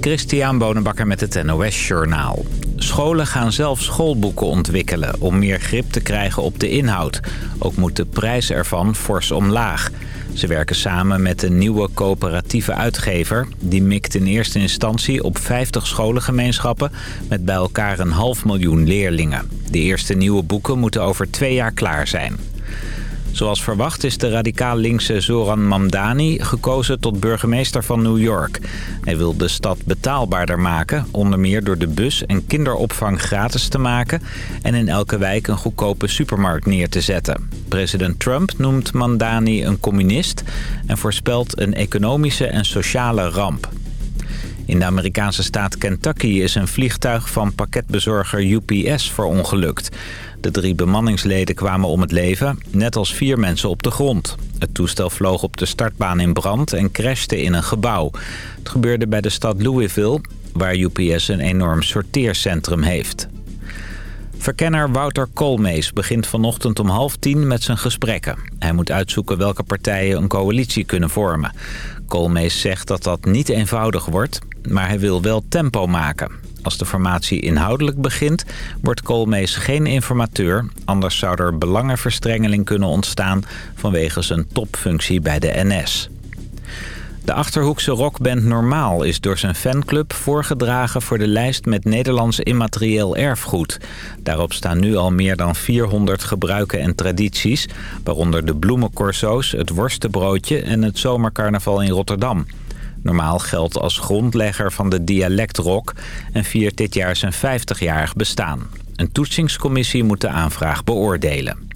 Christian Bonenbakker met het NOS Journaal. Scholen gaan zelf schoolboeken ontwikkelen om meer grip te krijgen op de inhoud. Ook moet de prijs ervan fors omlaag. Ze werken samen met een nieuwe coöperatieve uitgever. Die mikt in eerste instantie op 50 scholengemeenschappen met bij elkaar een half miljoen leerlingen. De eerste nieuwe boeken moeten over twee jaar klaar zijn. Zoals verwacht is de radicaal linkse Zoran Mamdani gekozen tot burgemeester van New York. Hij wil de stad betaalbaarder maken, onder meer door de bus- en kinderopvang gratis te maken... en in elke wijk een goedkope supermarkt neer te zetten. President Trump noemt Mamdani een communist en voorspelt een economische en sociale ramp. In de Amerikaanse staat Kentucky is een vliegtuig van pakketbezorger UPS verongelukt. De drie bemanningsleden kwamen om het leven, net als vier mensen op de grond. Het toestel vloog op de startbaan in brand en crashte in een gebouw. Het gebeurde bij de stad Louisville, waar UPS een enorm sorteercentrum heeft. Verkenner Wouter Koolmees begint vanochtend om half tien met zijn gesprekken. Hij moet uitzoeken welke partijen een coalitie kunnen vormen. Koolmees zegt dat dat niet eenvoudig wordt, maar hij wil wel tempo maken. Als de formatie inhoudelijk begint, wordt Koolmees geen informateur. Anders zou er belangenverstrengeling kunnen ontstaan vanwege zijn topfunctie bij de NS. De Achterhoekse rockband Normaal is door zijn fanclub voorgedragen voor de lijst met Nederlands immaterieel erfgoed. Daarop staan nu al meer dan 400 gebruiken en tradities, waaronder de bloemencorso's, het worstenbroodje en het zomercarnaval in Rotterdam. Normaal geldt als grondlegger van de dialectrock en viert dit jaar zijn 50-jarig bestaan. Een toetsingscommissie moet de aanvraag beoordelen.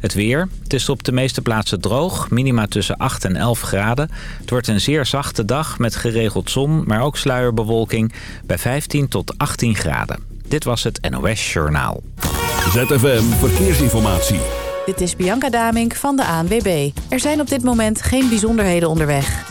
Het weer. Het is op de meeste plaatsen droog. Minima tussen 8 en 11 graden. Het wordt een zeer zachte dag met geregeld zon, maar ook sluierbewolking bij 15 tot 18 graden. Dit was het NOS Journaal. ZFM Verkeersinformatie. Dit is Bianca Damink van de ANWB. Er zijn op dit moment geen bijzonderheden onderweg.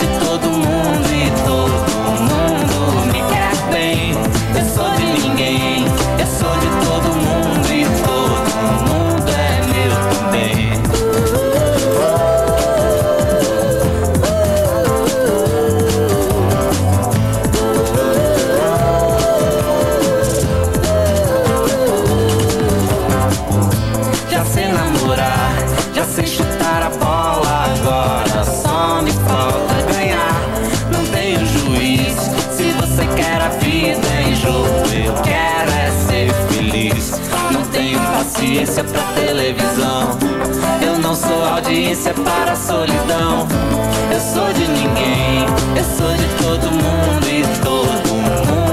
sou audiência para a solidão. Eu sou de ninguém, eu sou de todo mundo e todo mundo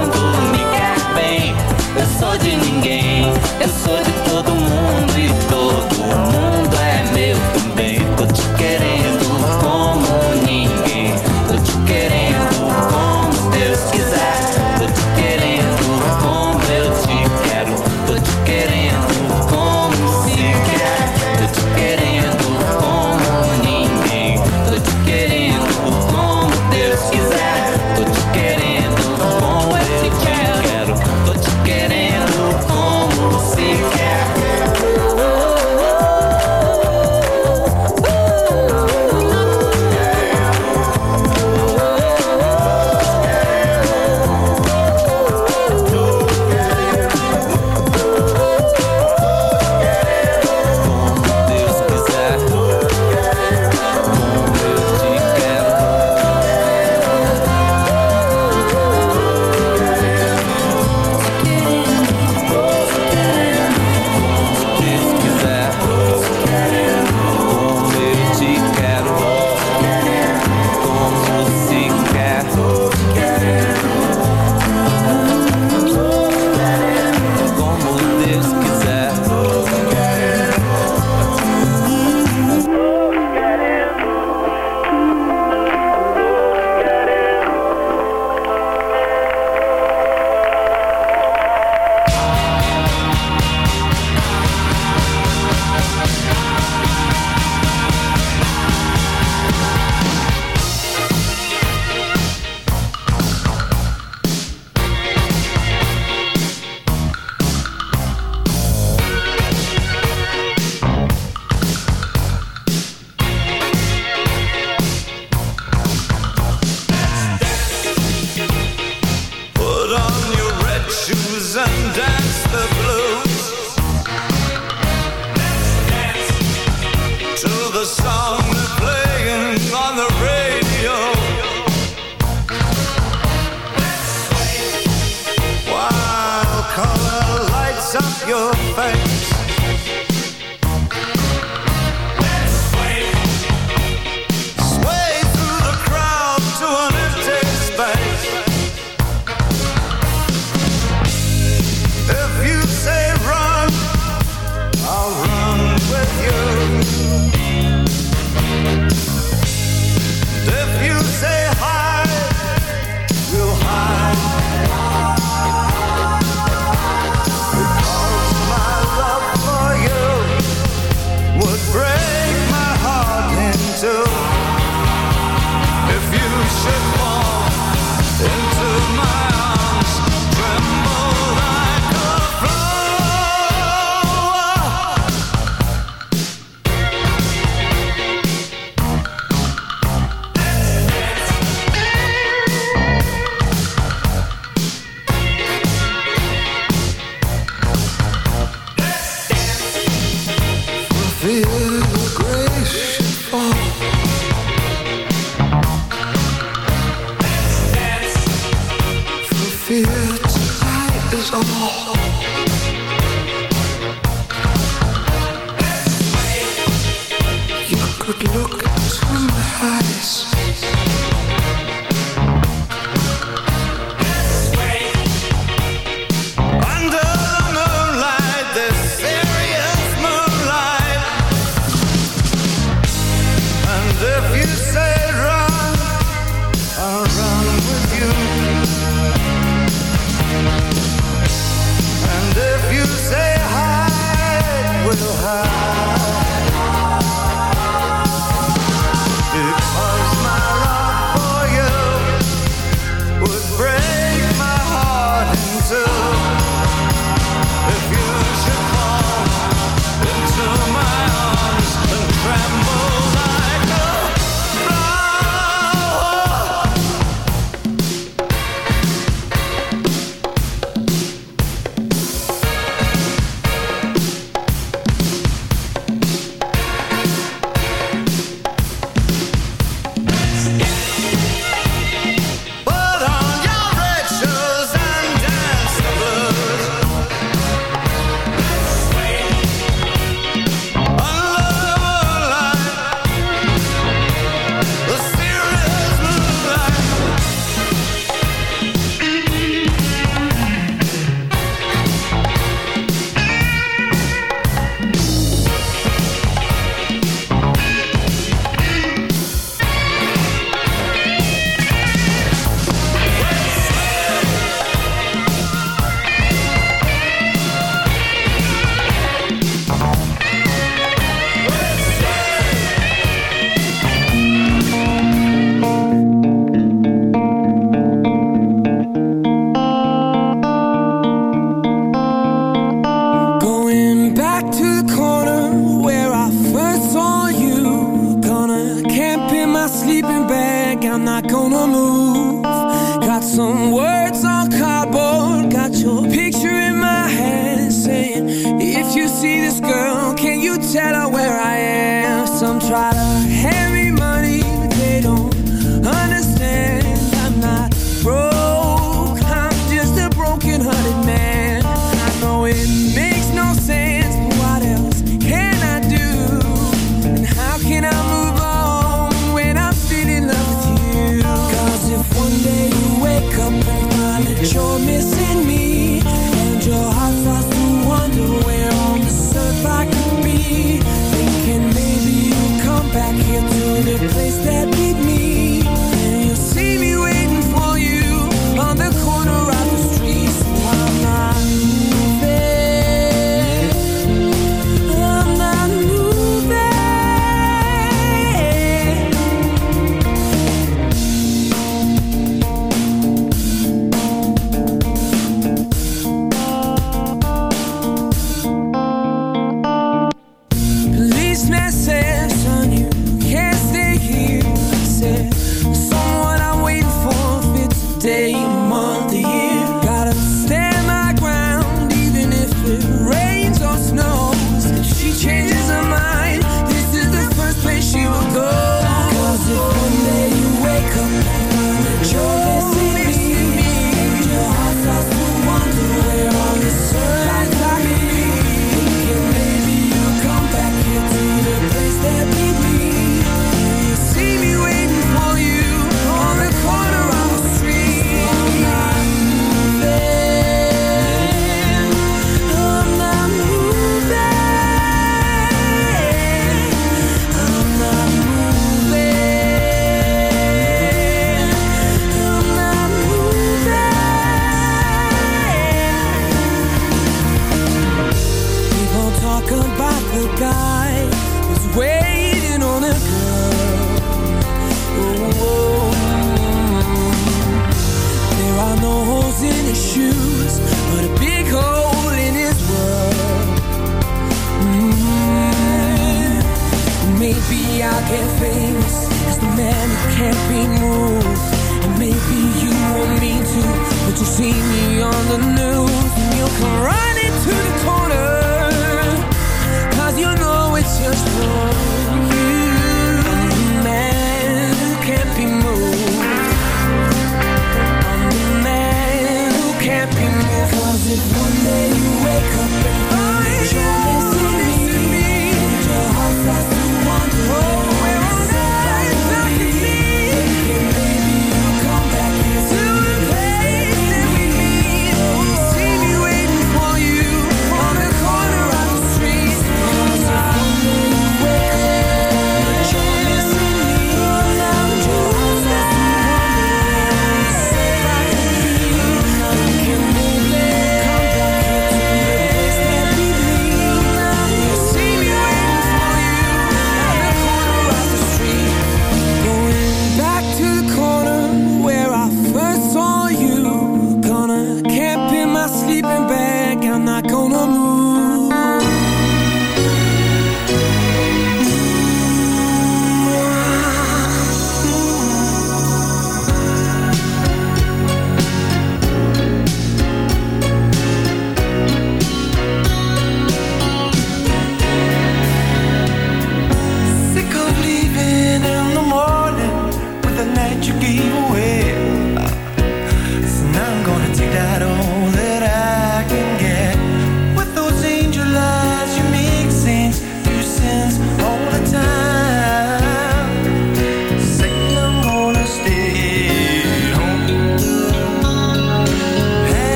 feel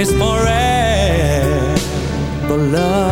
is forever love.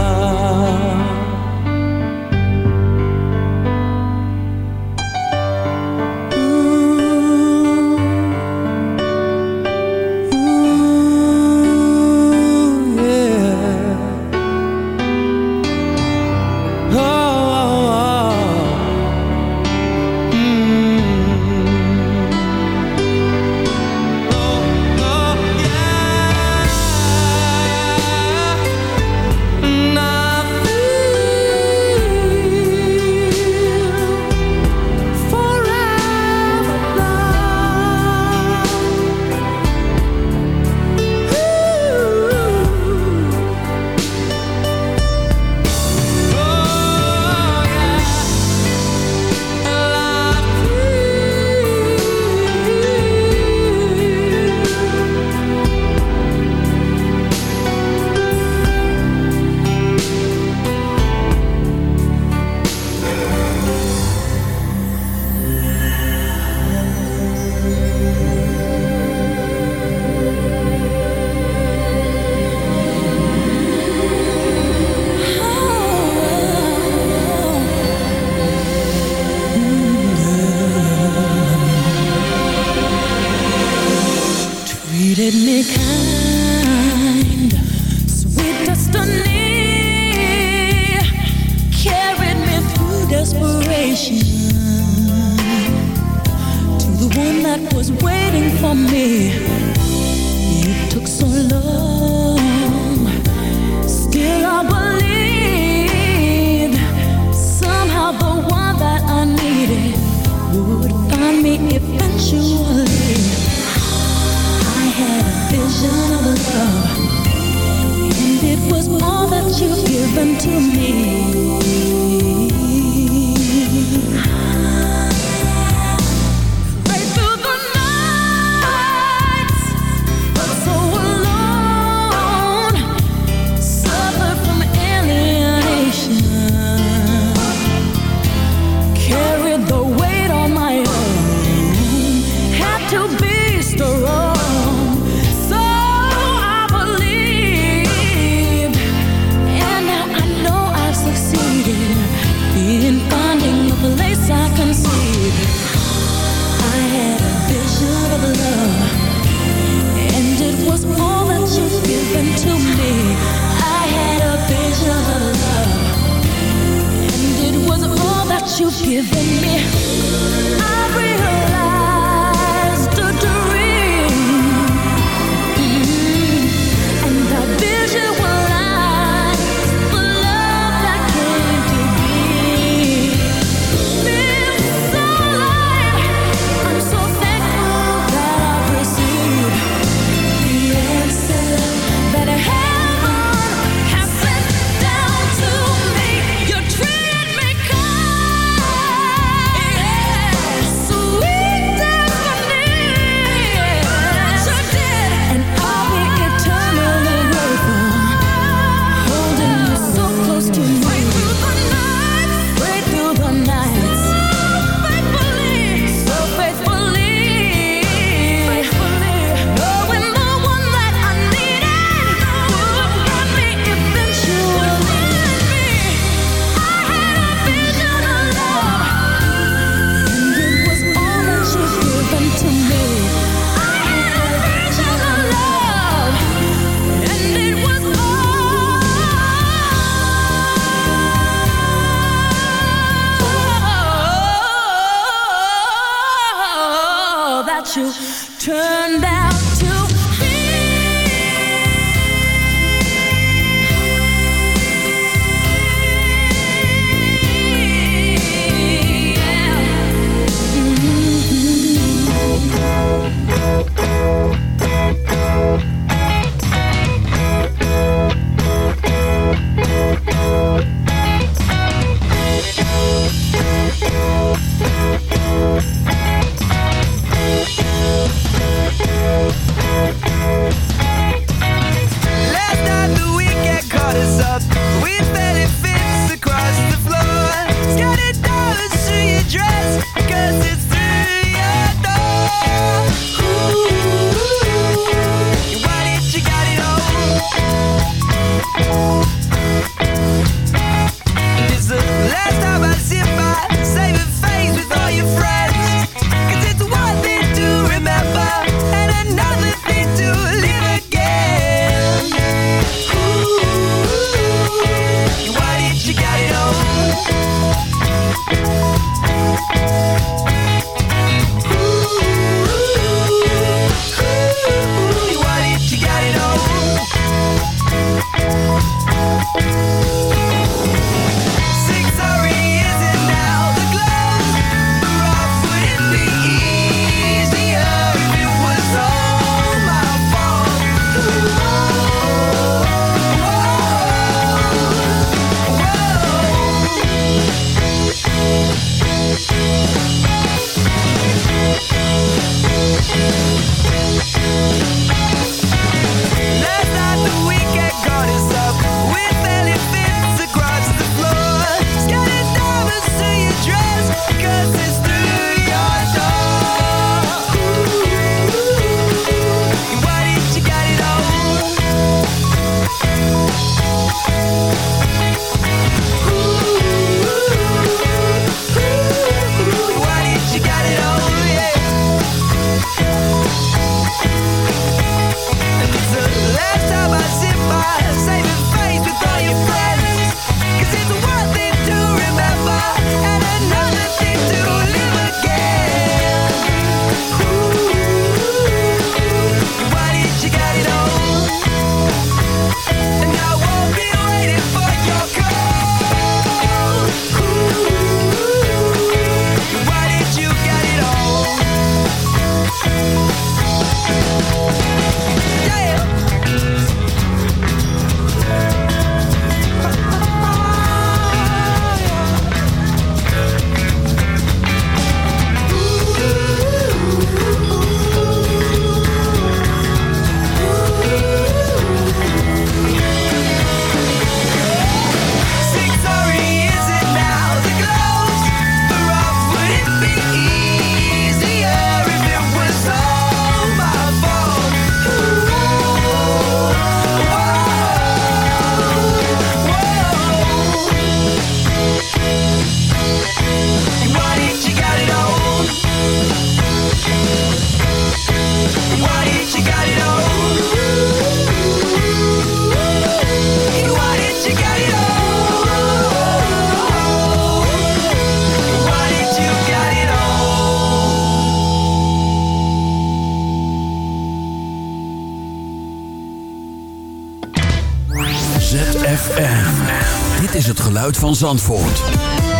Van Zandvoort.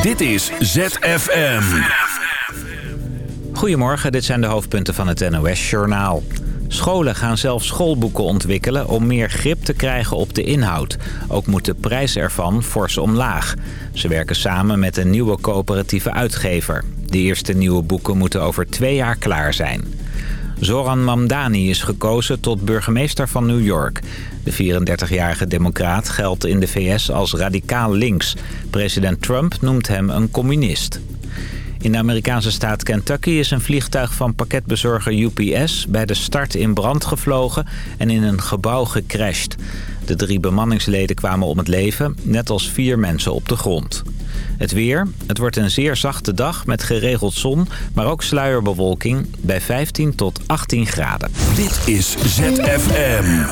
Dit is ZFM. Goedemorgen, dit zijn de hoofdpunten van het NOS-journaal. Scholen gaan zelf schoolboeken ontwikkelen om meer grip te krijgen op de inhoud. Ook moet de prijs ervan fors omlaag. Ze werken samen met een nieuwe coöperatieve uitgever. De eerste nieuwe boeken moeten over twee jaar klaar zijn. Zoran Mamdani is gekozen tot burgemeester van New York. De 34-jarige democraat geldt in de VS als radicaal links. President Trump noemt hem een communist. In de Amerikaanse staat Kentucky is een vliegtuig van pakketbezorger UPS... bij de start in brand gevlogen en in een gebouw gecrashed. De drie bemanningsleden kwamen om het leven, net als vier mensen op de grond. Het weer. Het wordt een zeer zachte dag met geregeld zon, maar ook sluierbewolking bij 15 tot 18 graden. Dit is ZFM.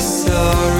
sorry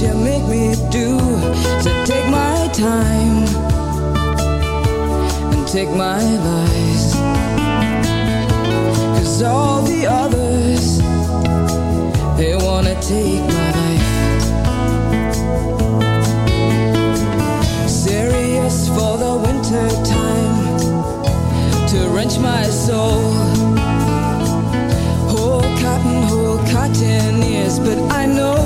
you make me do. So take my time and take my advice. Cause all the others, they wanna take my life. Serious for the winter time to wrench my soul cotton, whole cotton ears, but I know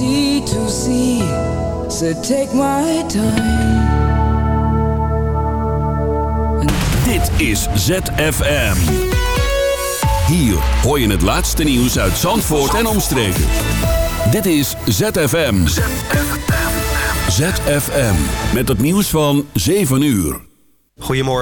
to see. So take my time. Dit is ZFM. Hier hoor je het laatste nieuws uit Zandvoort en omstreken. Dit is ZFM. ZFM. Met het nieuws van 7 uur. Goedemorgen.